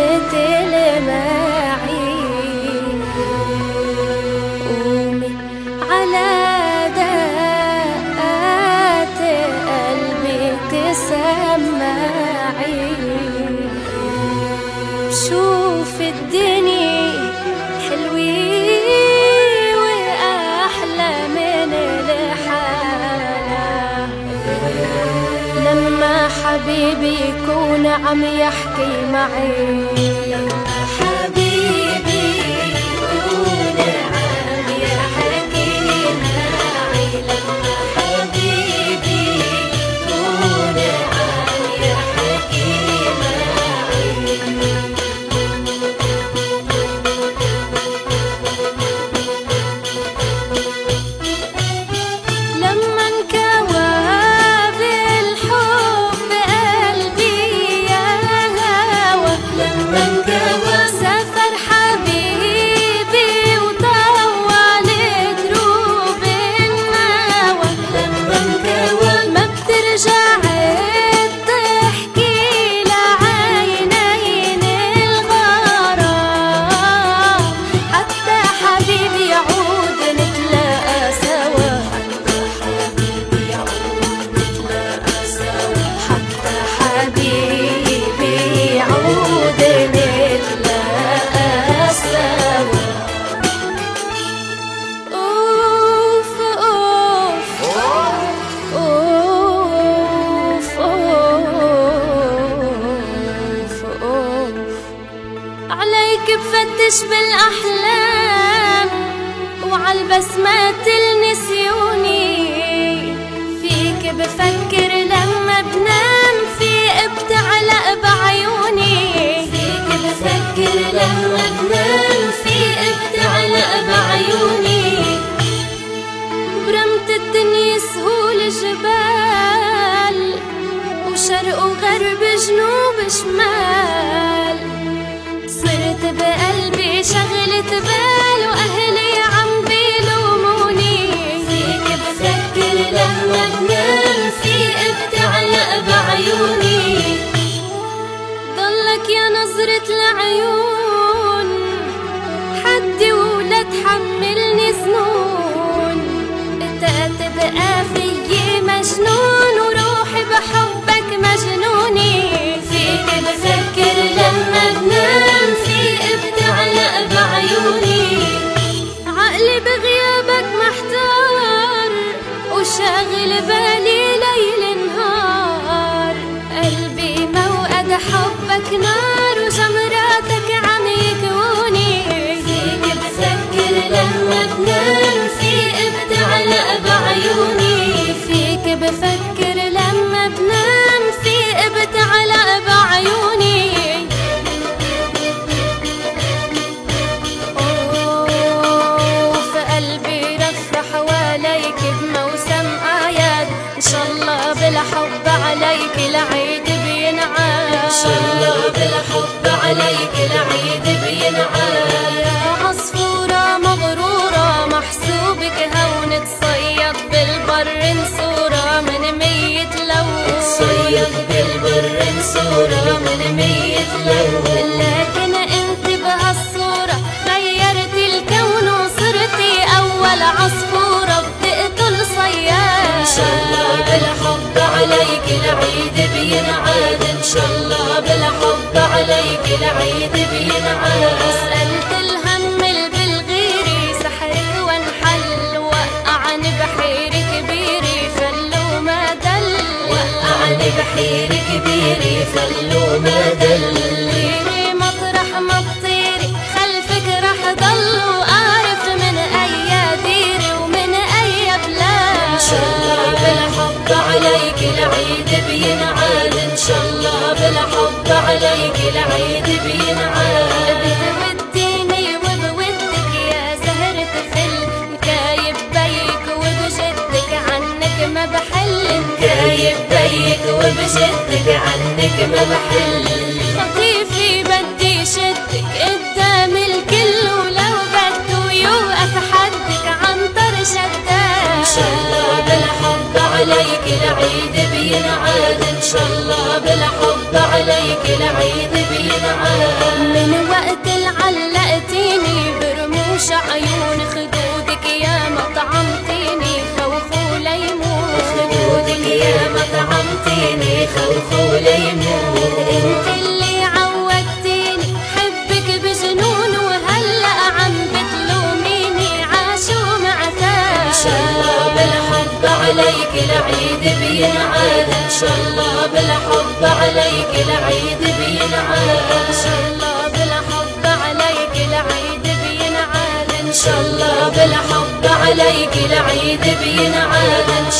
نعمة المعي قومي على دقات قلبي تسمعي. بشوف الدنيا حبيبي يكون عم يحكي معي. عليك بفتش بالأحلام وعالبسمات النسيوني. فيك بفكر لما بنام في بتعلق بعيوني. فيك بفكر لما بنام في بتعلق بعيوني. برمت الدنيا سهول جبال وشرق وغرب جنوب شمال. بقلبي شغلة بال وأهلي عليك العيد بينعاد. الله بالحب عليك العيد بينعاد. يا عصفورة مغرورة محسوبك هون تصيد بالبر نصورة من ميت لو تصيد بالبر نصورة من ميت لو عليك العيد بينعاد إن شاء الله. بالحب عليك العيد بينعاد. سألت الهم بالغيري سحرك وانحل وقعني بحير كبيري فلو ما دل. وقعني بحير كبيري فلو ما دل عليك العيد بينعاد. بتوديني وبودك يا زهرة فل مكايب بيك وبجدك عنك ما بحل. مكايب بيك وبجدك عنك ما بحل. عليك العيد بينعاد إن شاء الله بالحب عليك العيد بينعاد. من وقت العلقتيني برموش عيون خدودك يا مطعمتيني خوخ وليمون. خدودك يا مطعمتيني خوخ وليمون. انت بينعاد إن شاء الله بالحب عليك العيد بينعاد إن شاء الله بالحب عليك العيد بينعاد إن شاء الله بالحب عليك العيد بينعاد إن شاء